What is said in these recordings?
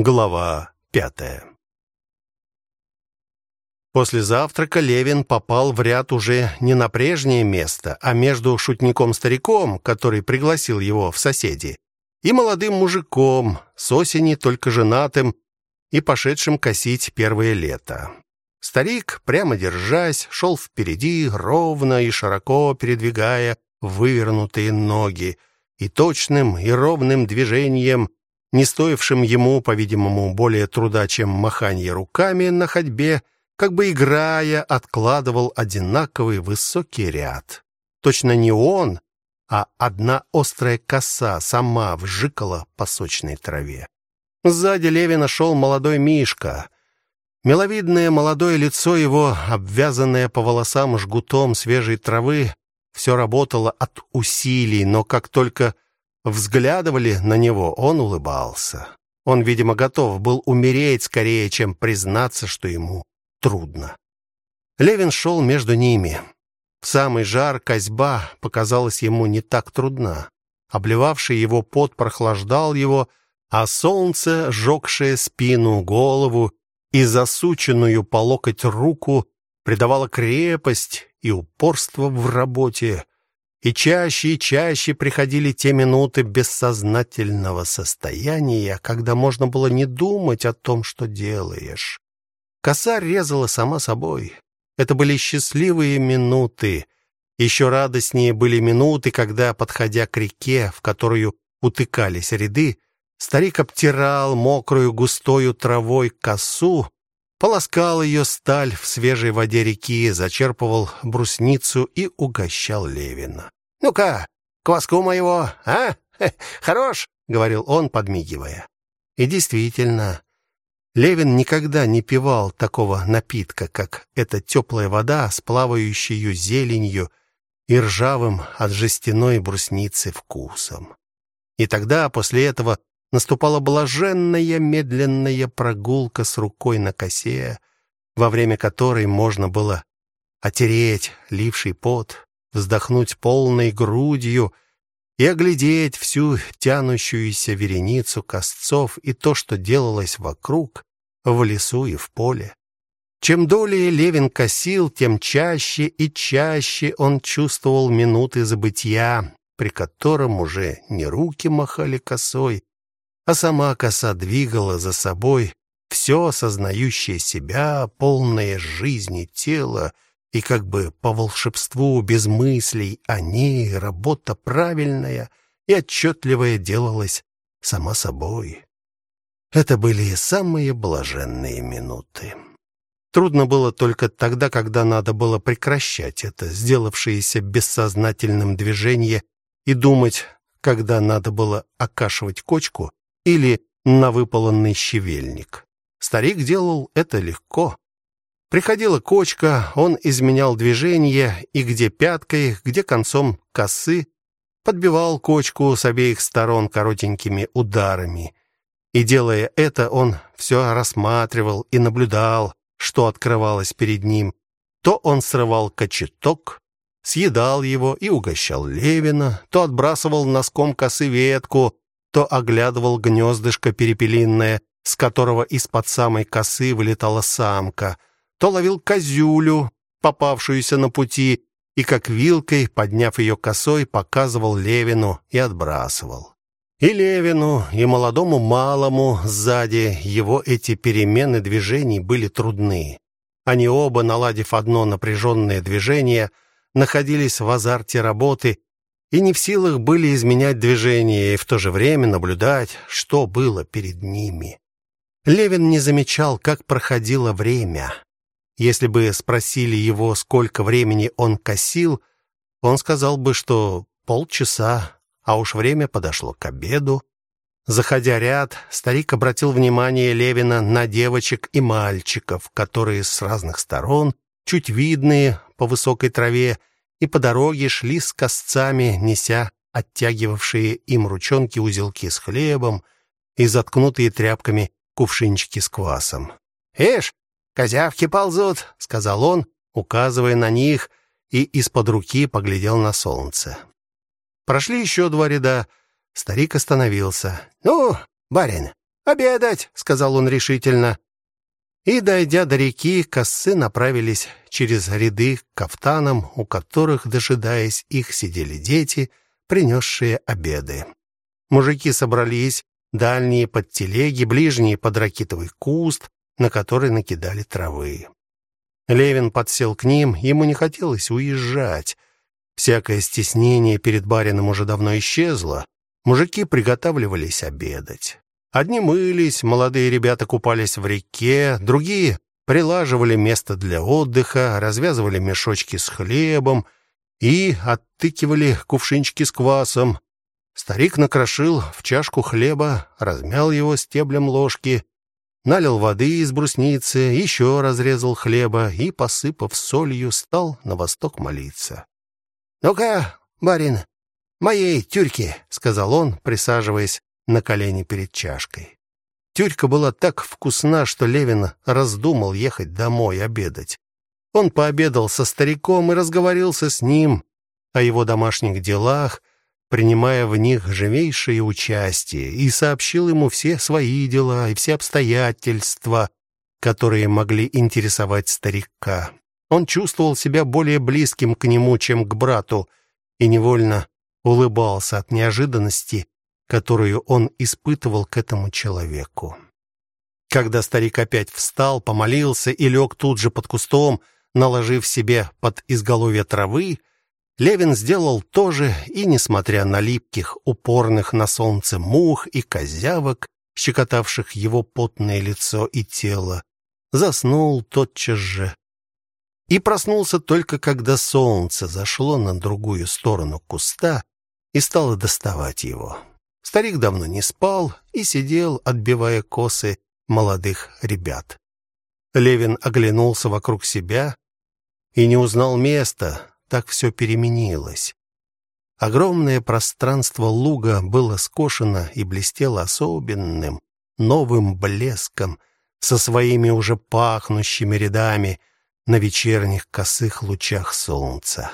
Глава пятая После завтрака Левин попал в ряд уже не на прежнее место, а между шутником-стариком, который пригласил его в соседи, и молодым мужиком, с осени только женатым и пошедшим косить первое лето. Старик, прямо держась, шел впереди, ровно и широко передвигая вывернутые ноги, и точным и ровным движением не стоившим ему, по-видимому, более труда, чем маханье руками на ходьбе, как бы играя, откладывал одинаковый высокий ряд. Точно не он, а одна острая коса сама вжикала по сочной траве. Сзади Левина шел молодой Мишка. Миловидное молодое лицо его, обвязанное по волосам жгутом свежей травы, все работало от усилий, но как только взглядывали на него, он улыбался. Он, видимо, готов был умереть скорее, чем признаться, что ему трудно. Левин шел между ними. В самый жар козьба показалась ему не так трудна. Обливавший его пот прохлаждал его, а солнце, жёгшее спину, голову и засученную по локоть руку, придавало крепость и упорство в работе. И чаще и чаще приходили те минуты бессознательного состояния, когда можно было не думать о том, что делаешь. Коса резала сама собой. Это были счастливые минуты. Еще радостнее были минуты, когда, подходя к реке, в которую утыкались ряды, старик обтирал мокрую густою травой косу, полоскал ее сталь в свежей воде реки, зачерпывал брусницу и угощал Левина. «Ну-ка, кваску моего, а? Хорош!» — говорил он, подмигивая. И действительно, Левин никогда не пивал такого напитка, как эта теплая вода с плавающей зеленью и ржавым от жестяной брусницы вкусом. И тогда, после этого, наступала блаженная медленная прогулка с рукой на косе, во время которой можно было отереть ливший пот, вздохнуть полной грудью и оглядеть всю тянущуюся вереницу косцов и то, что делалось вокруг, в лесу и в поле. Чем долее Левин косил, тем чаще и чаще он чувствовал минуты забытья, при котором уже не руки махали косой, а сама коса двигала за собой все осознающее себя, полное жизни тело, и как бы по волшебству, без мыслей о ней, работа правильная и отчетливая делалась сама собой. Это были самые блаженные минуты. Трудно было только тогда, когда надо было прекращать это сделавшееся бессознательным движение и думать, когда надо было окашивать кочку или на выполонный щевельник. Старик делал это легко. Приходила кочка, он изменял движение и где пяткой, где концом косы подбивал кочку с обеих сторон коротенькими ударами. И делая это, он все рассматривал и наблюдал, что открывалось перед ним. То он срывал кочеток, съедал его и угощал Левина, то отбрасывал носком косы ветку, то оглядывал гнездышко перепелиное, с которого из-под самой косы вылетала самка, то ловил козюлю, попавшуюся на пути, и как вилкой, подняв ее косой, показывал Левину и отбрасывал. И Левину, и молодому малому сзади его эти перемены движений были трудны. Они оба, наладив одно напряженное движение, находились в азарте работы и не в силах были изменять движение и в то же время наблюдать, что было перед ними. Левин не замечал, как проходило время. Если бы спросили его, сколько времени он косил, он сказал бы, что полчаса, а уж время подошло к обеду. Заходя ряд, старик обратил внимание Левина на девочек и мальчиков, которые с разных сторон, чуть видные по высокой траве, и по дороге шли с косцами, неся оттягивавшие им ручонки узелки с хлебом и заткнутые тряпками кувшинчики с квасом. «Ишь, козявки ползут», — сказал он, указывая на них, и из-под руки поглядел на солнце. Прошли еще два ряда. Старик остановился. «Ну, барин, «Обедать!» — сказал он решительно. И, дойдя до реки, косцы направились через ряды к кафтанам, у которых, дожидаясь их, сидели дети, принесшие обеды. Мужики собрались, дальние под телеги, ближние под ракитовый куст, на который накидали травы. Левин подсел к ним, ему не хотелось уезжать. Всякое стеснение перед барином уже давно исчезло. Мужики приготавливались обедать. Одни мылись, молодые ребята купались в реке, другие прилаживали место для отдыха, развязывали мешочки с хлебом и оттыкивали кувшинчики с квасом. Старик накрошил в чашку хлеба, размял его стеблем ложки, налил воды из брусницы, еще разрезал хлеба и, посыпав солью, стал на восток молиться. «Ну-ка, барин, моей тюрьки», — сказал он, присаживаясь на колени перед чашкой. Тюрька была так вкусна, что Левин раздумал ехать домой обедать. Он пообедал со стариком и разговорился с ним о его домашних делах, принимая в них живейшее участие, и сообщил ему все свои дела и все обстоятельства, которые могли интересовать старика. Он чувствовал себя более близким к нему, чем к брату, и невольно улыбался от неожиданности которую он испытывал к этому человеку. Когда старик опять встал, помолился и лег тут же под кустом, наложив себе под изголовье травы, Левин сделал то же и, несмотря на липких, упорных на солнце мух и козявок, щекотавших его потное лицо и тело, заснул тотчас же. И проснулся только когда солнце зашло на другую сторону куста и стало доставать его. Старик давно не спал и сидел, отбивая косы молодых ребят. Левин оглянулся вокруг себя и не узнал места, так все переменилось. Огромное пространство луга было скошено и блестело особенным, новым блеском, со своими уже пахнущими рядами на вечерних косых лучах солнца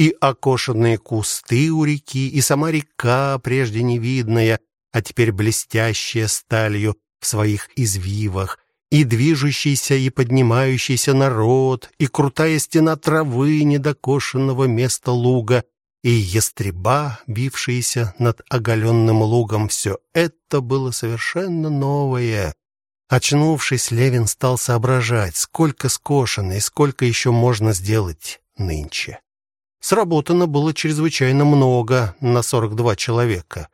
и окошенные кусты у реки, и сама река, прежде невидная, а теперь блестящая сталью в своих извивах, и движущийся и поднимающийся народ, и крутая стена травы недокошенного места луга, и ястреба, бившиеся над оголенным лугом, все это было совершенно новое. Очнувшись, Левин стал соображать, сколько скошено и сколько еще можно сделать нынче. Сработано было чрезвычайно много на 42 человека.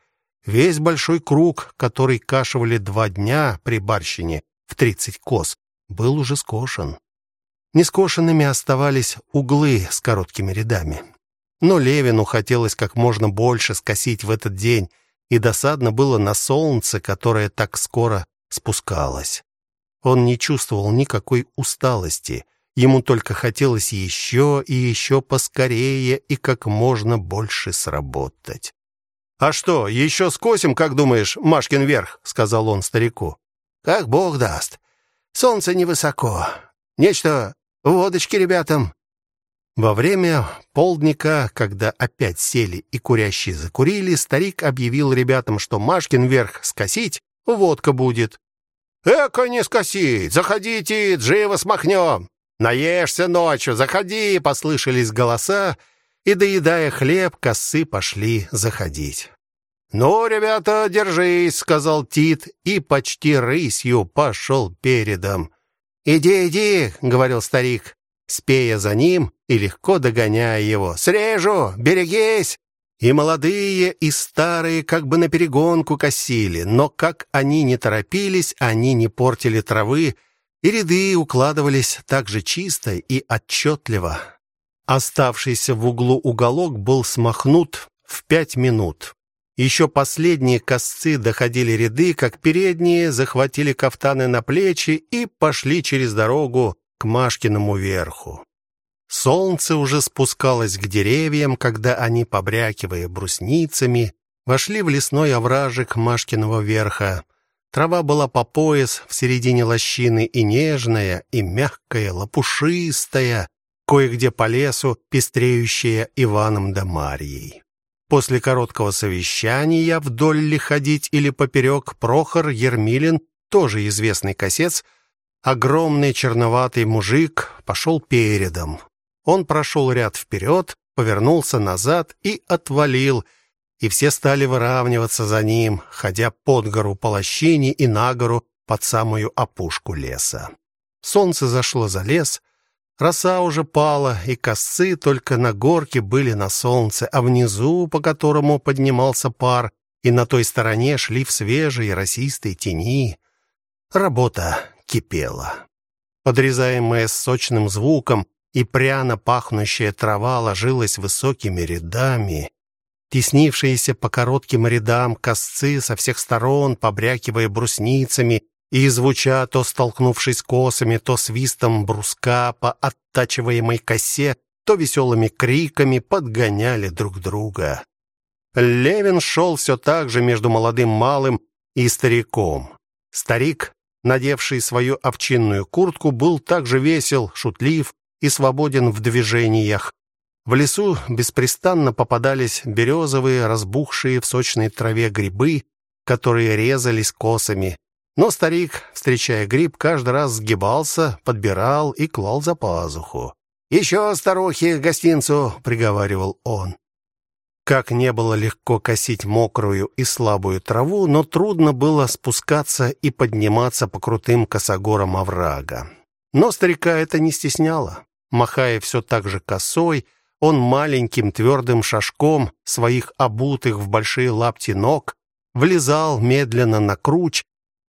Весь большой круг, который кашивали два дня при барщине в 30 коз, был уже скошен. Нескошенными оставались углы с короткими рядами. Но Левину хотелось как можно больше скосить в этот день, и досадно было на солнце, которое так скоро спускалось. Он не чувствовал никакой усталости — Ему только хотелось еще и еще поскорее и как можно больше сработать. «А что, еще скосим, как думаешь, Машкин верх?» — сказал он старику. «Как бог даст. Солнце невысоко. Нечто водочки ребятам». Во время полдника, когда опять сели и курящие закурили, старик объявил ребятам, что Машкин верх скосить, водка будет. «Эко не скосить! Заходите, живо смахнем!» «Наешься ночью, заходи!» — послышались голоса, и, доедая хлеб, косы пошли заходить. «Ну, ребята, держись!» — сказал Тит, и почти рысью пошел передом. «Иди, иди!» — говорил старик, спея за ним и легко догоняя его. «Срежу! Берегись!» И молодые, и старые как бы наперегонку косили, но как они не торопились, они не портили травы, и ряды укладывались так же чисто и отчетливо. Оставшийся в углу уголок был смахнут в пять минут. Еще последние косцы доходили ряды, как передние захватили кафтаны на плечи и пошли через дорогу к Машкиному верху. Солнце уже спускалось к деревьям, когда они, побрякивая брусницами, вошли в лесной овражек Машкиного верха. Трава была по пояс в середине лощины и нежная, и мягкая, лопушистая, кое-где по лесу, пестреющая Иваном да Марьей. После короткого совещания, вдоль ли ходить или поперек, Прохор Ермилин, тоже известный косец, огромный черноватый мужик, пошел передом. Он прошел ряд вперед, повернулся назад и отвалил, и все стали выравниваться за ним, ходя под гору по и на гору под самую опушку леса. Солнце зашло за лес, роса уже пала, и косы только на горке были на солнце, а внизу, по которому поднимался пар, и на той стороне шли в свежей росистой тени. Работа кипела. Подрезаемая с сочным звуком, и пряно пахнущая трава ложилась высокими рядами. Теснившиеся по коротким рядам косцы со всех сторон, побрякивая брусницами и звуча то столкнувшись косами, то свистом бруска по оттачиваемой косе, то веселыми криками подгоняли друг друга. Левин шел все так же между молодым малым и стариком. Старик, надевший свою овчинную куртку, был также весел, шутлив, и свободен в движениях. В лесу беспрестанно попадались березовые, разбухшие в сочной траве грибы, которые резались косами. Но старик, встречая гриб, каждый раз сгибался, подбирал и клал за пазуху. «Еще, старухи, гостинцу!» — приговаривал он. Как не было легко косить мокрую и слабую траву, но трудно было спускаться и подниматься по крутым косогорам оврага. Но старика это не стесняло. Махая все так же косой, он маленьким твердым шажком своих обутых в большие лапти ног влезал медленно на круч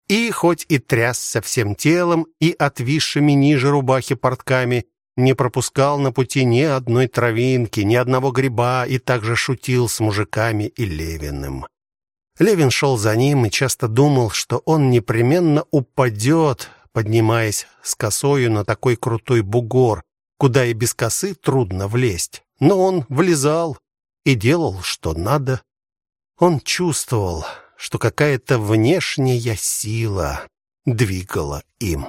и, хоть и трясся всем телом и отвисшими ниже рубахи портками, не пропускал на пути ни одной травинки, ни одного гриба и также шутил с мужиками и Левиным. Левин шел за ним и часто думал, что он непременно упадет, поднимаясь с косою на такой крутой бугор, куда и без косы трудно влезть. Но он влезал и делал, что надо. Он чувствовал, что какая-то внешняя сила двигала им.